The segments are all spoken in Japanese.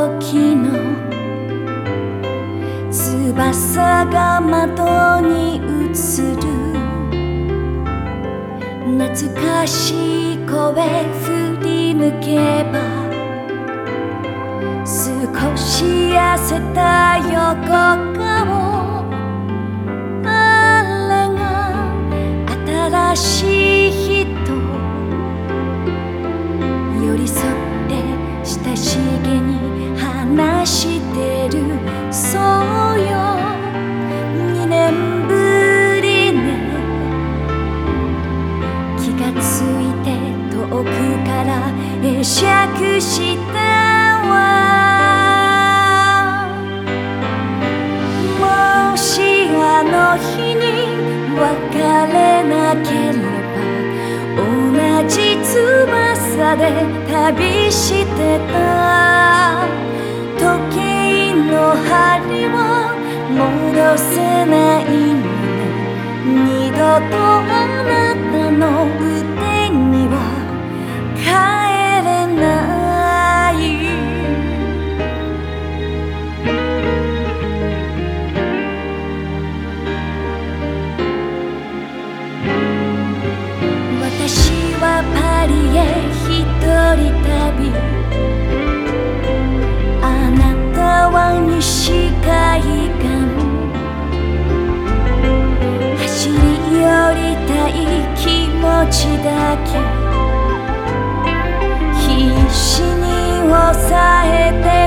時の翼が窓に映る。懐かしい声振り向けば少し痩せたれなければ同じ翼で旅してた。時計の針を戻せない二度とあなたの歌命だけ必死に抑えて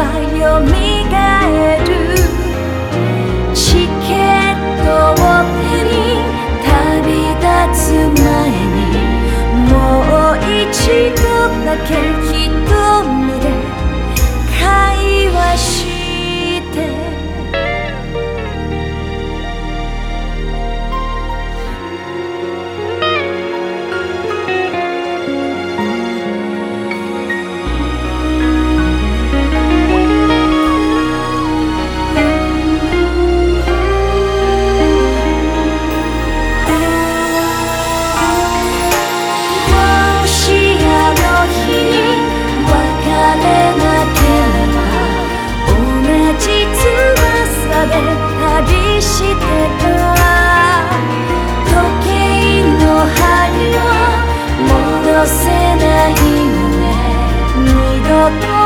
Caio Miguel. せないよ二度と